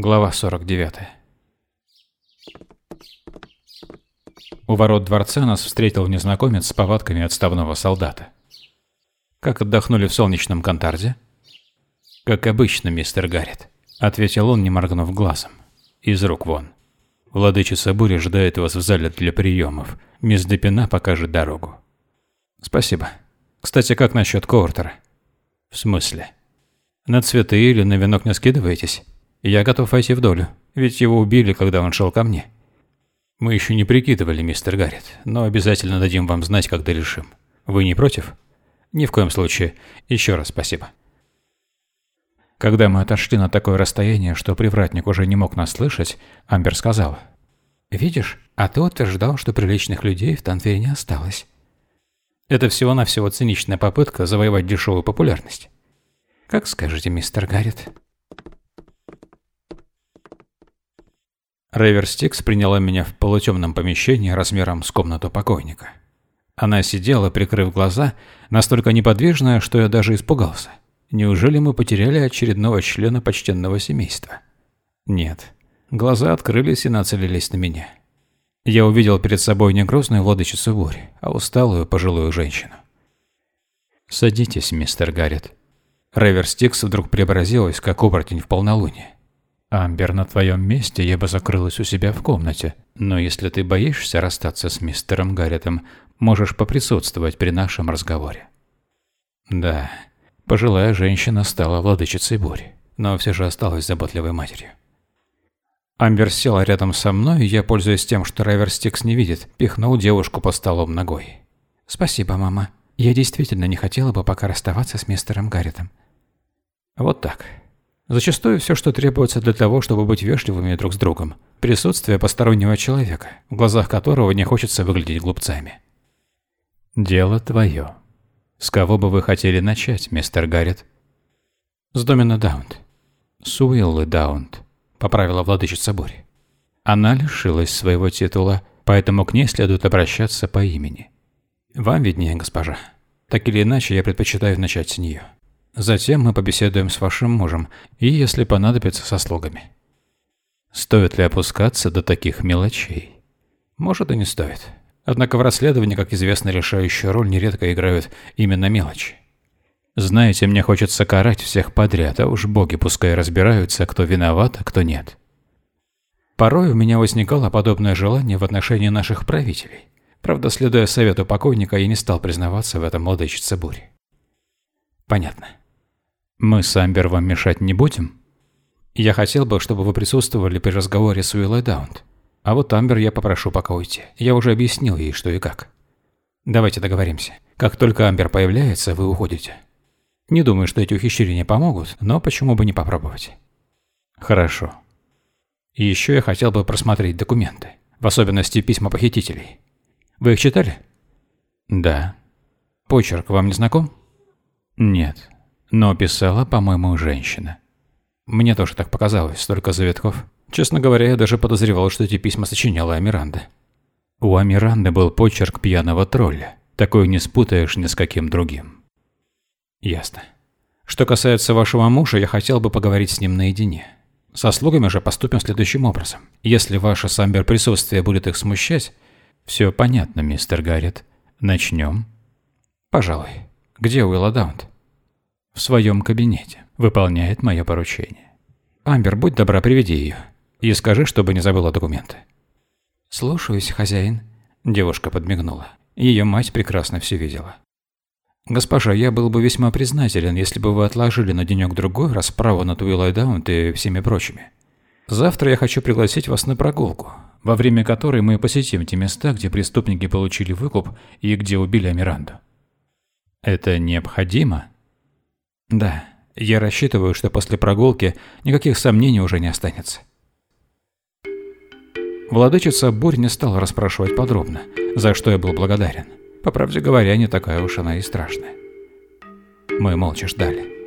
Глава 49. У ворот дворца нас встретил незнакомец с повадками отставного солдата. «Как отдохнули в солнечном Кантарде?» «Как обычно, мистер Гаррет», — ответил он, не моргнув глазом. «Из рук вон. Владычица бури ждает вас в зале для приемов. Мисс Депина покажет дорогу». «Спасибо. Кстати, как насчет Коуртера?» «В смысле?» «На цветы или на венок не скидываетесь? Я готов войти в долю, ведь его убили, когда он шел ко мне». «Мы еще не прикидывали, мистер Гаррет, но обязательно дадим вам знать, когда решим. Вы не против?» «Ни в коем случае. Еще раз спасибо». Когда мы отошли на такое расстояние, что привратник уже не мог нас слышать, Амбер сказала. «Видишь, а ты утверждал, что приличных людей в Танфере не осталось». Это всего-навсего циничная попытка завоевать дешевую популярность. Как скажете, мистер Гаррет. Рейвер Стикс приняла меня в полутемном помещении размером с комнату покойника. Она сидела, прикрыв глаза, настолько неподвижная, что я даже испугался. Неужели мы потеряли очередного члена почтенного семейства? Нет. Глаза открылись и нацелились на меня. Я увидел перед собой не грозную владычицу бури, а усталую пожилую женщину. «Садитесь, мистер Гаррет». Ревер Стикс вдруг преобразилась, как оборотень в полнолуние. «Амбер, на твоем месте я бы закрылась у себя в комнате, но если ты боишься расстаться с мистером Гарретом, можешь поприсутствовать при нашем разговоре». Да, пожилая женщина стала владычицей бури, но все же осталась заботливой матерью. Амбер села рядом со мной, и я, пользуясь тем, что Райверстикс не видит, пихнул девушку по столом ногой. «Спасибо, мама. Я действительно не хотела бы пока расставаться с мистером Гарритом». Вот так. Зачастую все, что требуется для того, чтобы быть вежливыми друг с другом. Присутствие постороннего человека, в глазах которого не хочется выглядеть глупцами. «Дело твое. С кого бы вы хотели начать, мистер Гаррит?» «С Домина Даунт». «С Уиллы Даунт», – поправила владычица бури. Она лишилась своего титула, поэтому к ней следует обращаться по имени. Вам виднее, госпожа. Так или иначе, я предпочитаю начать с нее. Затем мы побеседуем с вашим мужем, и, если понадобится, со слугами. Стоит ли опускаться до таких мелочей? Может и не стоит. Однако в расследовании, как известно, решающую роль нередко играют именно мелочи. Знаете, мне хочется карать всех подряд, а уж боги пускай разбираются, кто виноват, а кто нет. Порой у меня возникало подобное желание в отношении наших правителей. Правда, следуя совету покойника, я не стал признаваться в этом владычице бури. Понятно. Мы с Амбер вам мешать не будем? Я хотел бы, чтобы вы присутствовали при разговоре с Уиллой Даунт. А вот Амбер я попрошу пока уйти. Я уже объяснил ей, что и как. Давайте договоримся. Как только Амбер появляется, вы уходите. Не думаю, что эти ухищрения помогут, но почему бы не попробовать? Хорошо. И еще я хотел бы просмотреть документы, в особенности письма похитителей. Вы их читали? Да. Почерк вам не знаком? Нет. Но писала, по-моему, женщина. Мне тоже так показалось, столько завитков. Честно говоря, я даже подозревал, что эти письма сочиняла Амиранда. У Амиранды был почерк пьяного тролля. Такой не спутаешь ни с каким другим. Ясно. Что касается вашего мужа, я хотел бы поговорить с ним наедине. Со слугами же поступим следующим образом. Если ваше самбер присутствие будет их смущать... Все понятно, мистер Гаррет. Начнем. Пожалуй. Где Уилла Даунт? В своем кабинете. Выполняет мое поручение. Амбер, будь добра, приведи ее. И скажи, чтобы не забыла документы. Слушаюсь, хозяин. Девушка подмигнула. Ее мать прекрасно все видела. «Госпожа, я был бы весьма признателен, если бы вы отложили на денек-другой расправу над Уиллой Даунт и всеми прочими. Завтра я хочу пригласить вас на прогулку, во время которой мы посетим те места, где преступники получили выкуп и где убили Амиранду». «Это необходимо?» «Да, я рассчитываю, что после прогулки никаких сомнений уже не останется». Владычица Бурь не стала расспрашивать подробно, за что я был благодарен. По правде говоря, не такая уж она и страшная. Мы молча ждали.